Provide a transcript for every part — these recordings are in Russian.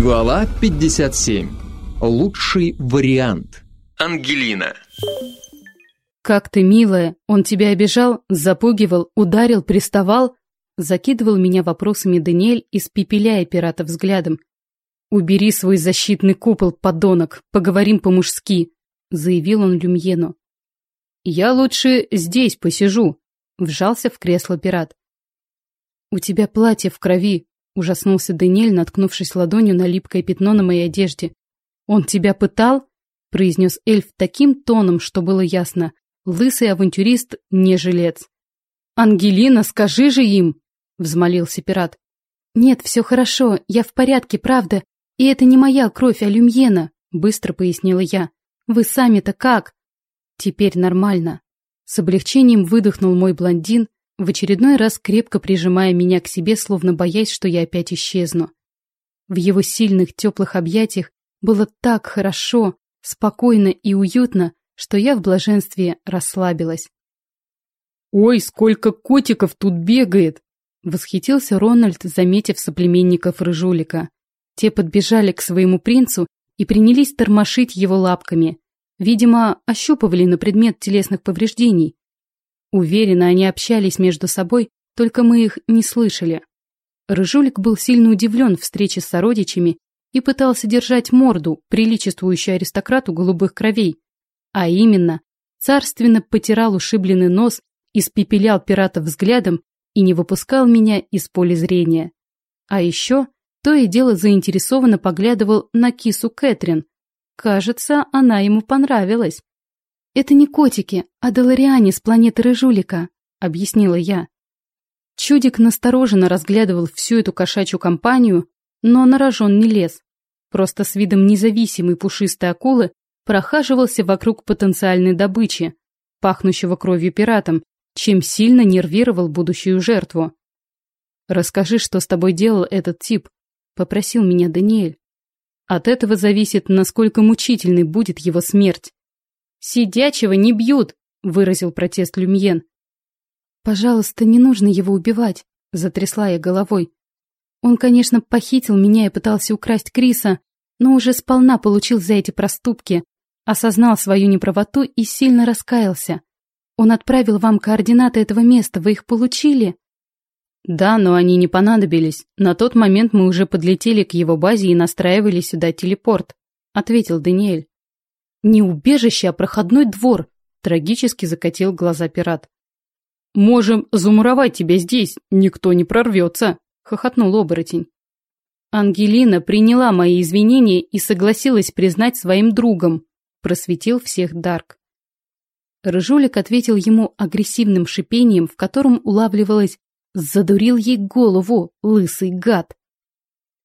Глава 57. Лучший вариант. Ангелина. «Как ты, милая, он тебя обижал, запугивал, ударил, приставал?» Закидывал меня вопросами Даниэль, испепеляя пирата взглядом. «Убери свой защитный купол, подонок, поговорим по-мужски», — заявил он Люмьену. «Я лучше здесь посижу», — вжался в кресло пират. «У тебя платье в крови», — ужаснулся Даниэль, наткнувшись ладонью на липкое пятно на моей одежде. «Он тебя пытал?» — произнес эльф таким тоном, что было ясно. Лысый авантюрист не жилец. «Ангелина, скажи же им!» — взмолился пират. «Нет, все хорошо, я в порядке, правда. И это не моя кровь, а Люмьена», — быстро пояснила я. «Вы сами-то как?» «Теперь нормально». С облегчением выдохнул мой блондин, в очередной раз крепко прижимая меня к себе, словно боясь, что я опять исчезну. В его сильных теплых объятиях было так хорошо, спокойно и уютно, что я в блаженстве расслабилась. «Ой, сколько котиков тут бегает!» — восхитился Рональд, заметив соплеменников Рыжулика. Те подбежали к своему принцу и принялись тормошить его лапками. Видимо, ощупывали на предмет телесных повреждений. Уверенно они общались между собой, только мы их не слышали. Рыжулик был сильно удивлен встрече с сородичами и пытался держать морду, приличествующую аристократу голубых кровей, а именно, царственно потирал ушибленный нос, испепелял пирата взглядом и не выпускал меня из поля зрения. А еще то и дело заинтересованно поглядывал на кису Кэтрин. Кажется, она ему понравилась. «Это не котики, а Долориане с планеты Рыжулика», — объяснила я. Чудик настороженно разглядывал всю эту кошачью компанию, но на рожон не лез. Просто с видом независимой пушистой акулы прохаживался вокруг потенциальной добычи, пахнущего кровью пиратом, чем сильно нервировал будущую жертву. «Расскажи, что с тобой делал этот тип», — попросил меня Даниэль. «От этого зависит, насколько мучительной будет его смерть». «Сидячего не бьют», — выразил протест Люмьен. «Пожалуйста, не нужно его убивать», — затрясла я головой. «Он, конечно, похитил меня и пытался украсть Криса, но уже сполна получил за эти проступки осознал свою неправоту и сильно раскаялся. Он отправил вам координаты этого места, вы их получили? Да, но они не понадобились. На тот момент мы уже подлетели к его базе и настраивали сюда телепорт, ответил Даниэль. Не убежище, а проходной двор, трагически закатил глаза пират. Можем замуровать тебя здесь, никто не прорвется, хохотнул оборотень. Ангелина приняла мои извинения и согласилась признать своим другом, просветил всех Дарк. Рыжулик ответил ему агрессивным шипением, в котором улавливалось «Задурил ей голову, лысый гад!»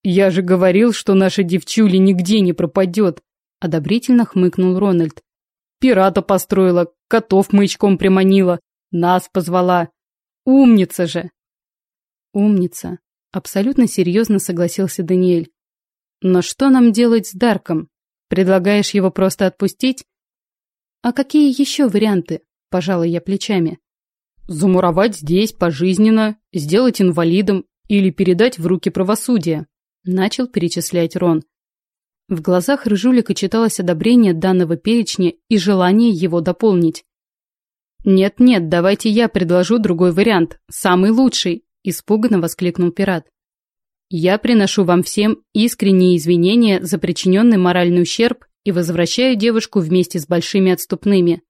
«Я же говорил, что наша девчуля нигде не пропадет!» — одобрительно хмыкнул Рональд. «Пирата построила, котов маячком приманила, нас позвала. Умница же!» «Умница!» — абсолютно серьезно согласился Даниэль. «Но что нам делать с Дарком? Предлагаешь его просто отпустить? А какие еще варианты? Пожалуй, я плечами. Замуровать здесь пожизненно, сделать инвалидом или передать в руки правосудия. Начал перечислять Рон. В глазах Рыжулика читалось одобрение данного перечня и желание его дополнить. «Нет-нет, давайте я предложу другой вариант, самый лучший», – испуганно воскликнул пират. Я приношу вам всем искренние извинения за причиненный моральный ущерб и возвращаю девушку вместе с большими отступными.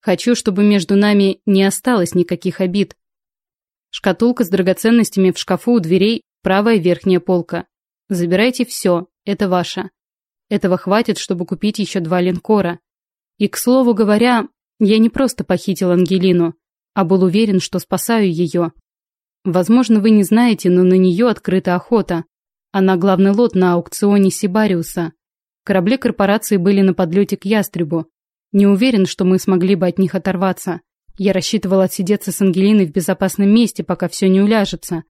Хочу, чтобы между нами не осталось никаких обид. Шкатулка с драгоценностями в шкафу у дверей, правая верхняя полка. Забирайте все, это ваше. Этого хватит, чтобы купить еще два линкора. И, к слову говоря, я не просто похитил Ангелину, а был уверен, что спасаю ее. Возможно, вы не знаете, но на нее открыта охота. Она главный лот на аукционе Сибариуса. Корабли корпорации были на подлете к Ястребу. Не уверен, что мы смогли бы от них оторваться. Я рассчитывал отсидеться с Ангелиной в безопасном месте, пока все не уляжется.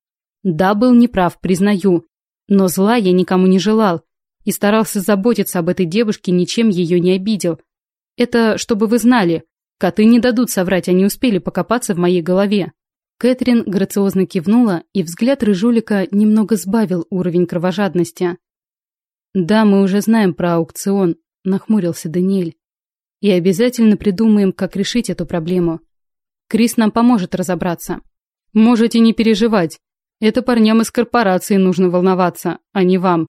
Да, был неправ, признаю. Но зла я никому не желал. И старался заботиться об этой девушке, ничем ее не обидел. Это чтобы вы знали. Коты не дадут соврать, они успели покопаться в моей голове. Кэтрин грациозно кивнула, и взгляд рыжулика немного сбавил уровень кровожадности. Да, мы уже знаем про аукцион, нахмурился Даниэль. И обязательно придумаем, как решить эту проблему. Крис нам поможет разобраться. Можете не переживать. Это парням из корпорации нужно волноваться, а не вам.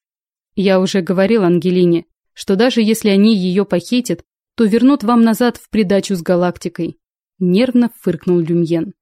Я уже говорил Ангелине, что даже если они ее похитят, то вернут вам назад в придачу с галактикой. Нервно фыркнул Люмьен.